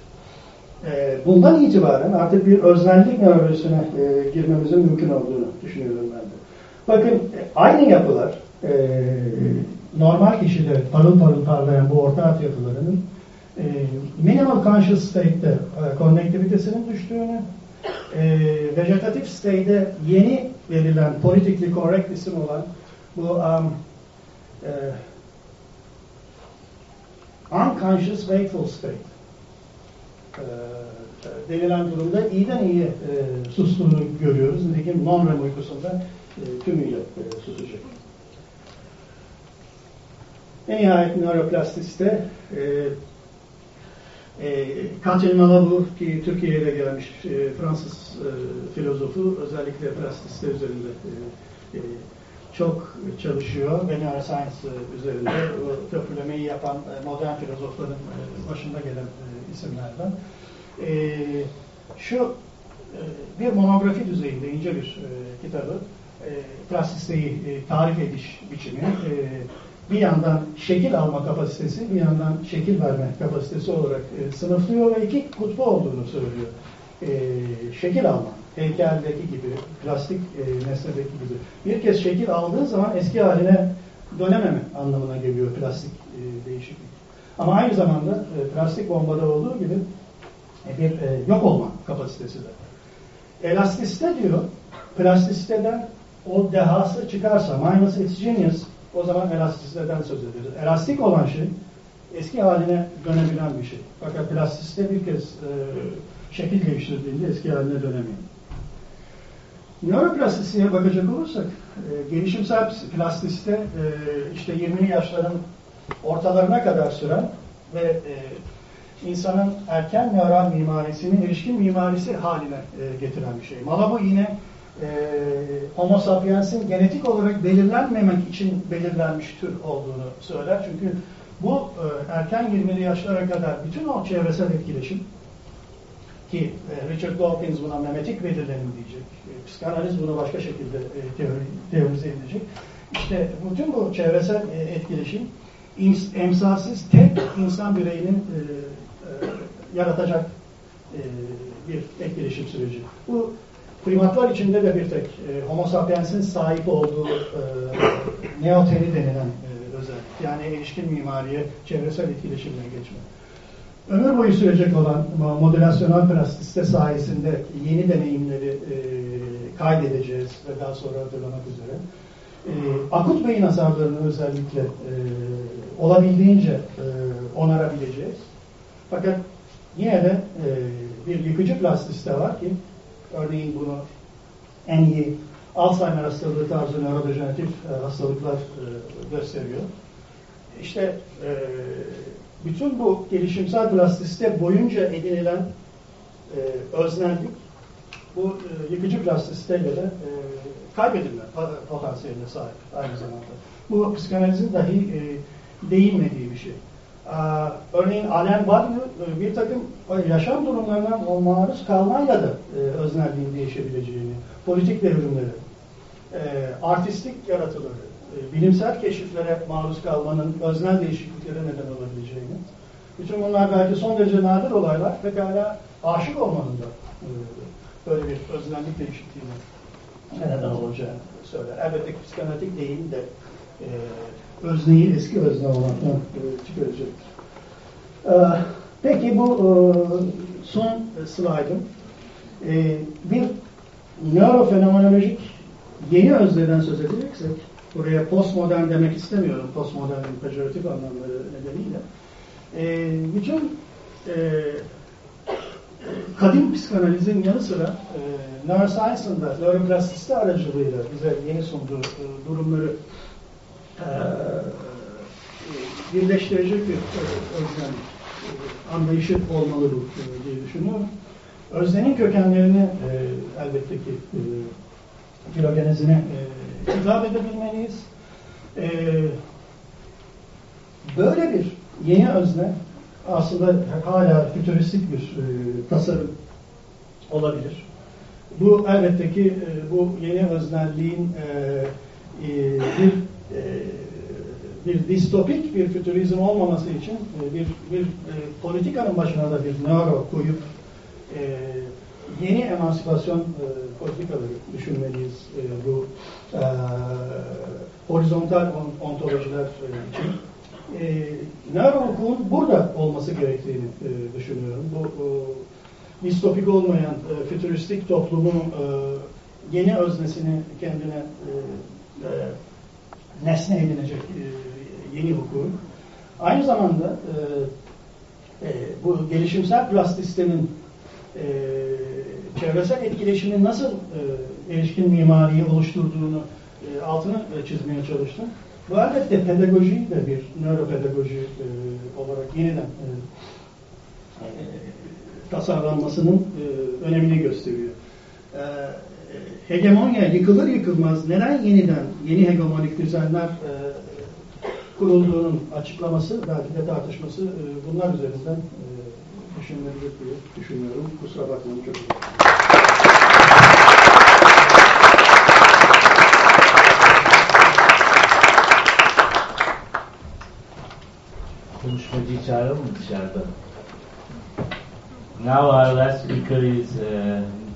Bundan itibaren artık bir öznellik nörolojisine girmemizin mümkün olduğunu düşünüyorum ben de. Bakın aynı yapılar normal kişide parıl parıl parlayan bu orta hat yapılarının minimal conscious state'de e, konnektivitesinin düştüğünü e, vegetatif state'de yeni verilen politically correct isim olan bu um, e, unconscious wakeful state e, denilen durumda iyiden iyi e, sustuğunu görüyoruz. Nitekim non-REM uykusunda e, tümüyle e, susacak. En nihayet nöroplastisite e, e, Katil Malabou ki Türkiye'ye de gelmiş e, Fransız e, filozofu özellikle plastisite üzerinde e, e, çok çalışıyor ve neuroscience üzerinde o köprülemeyi yapan e, modern filozofların e, başında gelen e, isimlerden. E, şu bir monografi düzeyinde ince bir kitabı plastisteyi tarif ediş biçimi bir yandan şekil alma kapasitesi, bir yandan şekil verme kapasitesi olarak sınıflıyor ve iki kutbu olduğunu söylüyor. Şekil alma, heykeldeki gibi, plastik nesnedeki gibi. Bir kez şekil aldığı zaman eski haline dönememe anlamına geliyor plastik değişiklik. Ama aynı zamanda e, plastik bombada olduğu gibi e, bir e, yok olma kapasitesi de. Elastisite diyor, plastisiteden o dehası çıkarsa, minus its genius, o zaman elastisiteden söz ederiz. Elastik olan şey, eski haline dönebilen bir şey. Fakat plastisite bir kez e, şekil değiştirdiğinde eski haline dönemiyor. Nöroplastisiteye bakacak olursak, e, gelişimsel plastisite e, işte 20'li yaşların ortalarına kadar süren ve e, insanın erken nöral mimarisini erişkin mimarisi haline e, getiren bir şey. Malabo yine e, Homo sapiens'in genetik olarak belirlenmemek için belirlenmiş tür olduğunu söyler. Çünkü bu e, erken 20'li yaşlara kadar bütün o çevresel etkileşim ki e, Richard Dawkins buna memetik belirlenim diyecek, e, psikanaliz bunu başka şekilde e, teori, teorize edecek. İşte bütün bu çevresel e, etkileşim emsalsiz tek insan bireyinin e, e, yaratacak e, bir etkileşim süreci. Bu primatlar içinde de bir tek e, Homo sapiens'in sahip olduğu e, neoteni denilen e, özellik. Yani erişkin mimariye, çevresel etkileşimle geçme. Ömür boyu sürecek olan modülasyonel plastisite sayesinde yeni deneyimleri e, kaydedeceğiz ve daha sonra hatırlamak üzere. E, akut beyin hasarlarını özellikle e, olabildiğince e, onarabileceğiz. Fakat yine de e, bir yıkıcı plastisite var ki örneğin bunu en iyi Alzheimer hastalığı tarzı nörodejeneratif e, hastalıklar e, gösteriyor. İşte e, bütün bu gelişimsel plastisite boyunca edinilen öznellik bu yıkıcı plastisiteyle de kaybedilme potansiyeline sahip aynı zamanda. Bu psikanalizin dahi değinmediği bir şey. Ee, örneğin Alain Badiou e, bir takım yaşam durumlarından maruz kalmayla da e, öznelliğin değişebileceğini, politik devrimleri, e, artistik yaratıları, e, bilimsel keşiflere maruz kalmanın öznel değişikliklere neden olabileceğini, bütün bunlar belki son derece nadir olaylar. Pekala aşık olmanın da böyle bir öznellik değişikliğine neden olacağını söyler. Elbette psikanalitik değil de özneyi eski özne olmaktan e, çıkaracaktır. E, peki bu e, son slaydım. E, bir nörofenomenolojik yeni özneden söz edeceksek, buraya postmodern demek istemiyorum, postmodernin pejoratif anlamları nedeniyle. Bütün kadim psikanalizin yanı sıra e, neuroscience'ın da nöroplastisite aracılığıyla bize yeni sunduğu e, durumları birleştirecek bir e, özlem e, anlayışı olmalı bu diye düşünüyorum. Öznenin kökenlerini elbette ki filogenezine hitap edebilmeliyiz. Böyle bir yeni özne aslında hala fütüristik bir tasarım olabilir. Bu elbette ki bu yeni öznelliğin bir e, bir distopik bir fütürizm olmaması için e, bir, bir e, politikanın başına da bir nöro koyup yeni emansipasyon politikaları düşünmeliyiz bu horizontal ontolojiler için. E, nöro hukukun burada olması gerektiğini düşünüyorum. Bu distopik olmayan fütüristik toplumun yeni öznesini kendine nesne edinecek e, yeni hukukun. Aynı zamanda e, e, bu gelişimsel plastisitenin e, çevresel etkileşimi nasıl e, erişkin mimariyi oluşturduğunu e, altını e, çizmeye çalıştım. Bu elbette pedagoji de bir nöropedagoji e, olarak yeniden e, e, tasarlanmasının e, önemini gösteriyor. E, hegemonya yıkılır yıkılmaz neden yeniden yeni hegemonik düzenler e, kurulduğunun açıklaması, belki de tartışması e, bunlar üzerinden e, düşünülebilir diye düşünüyorum. Kusura bakmayın çok üzüldüm. Konuşmacıyı çağıralım mı dışarıda? Now our last speaker is uh,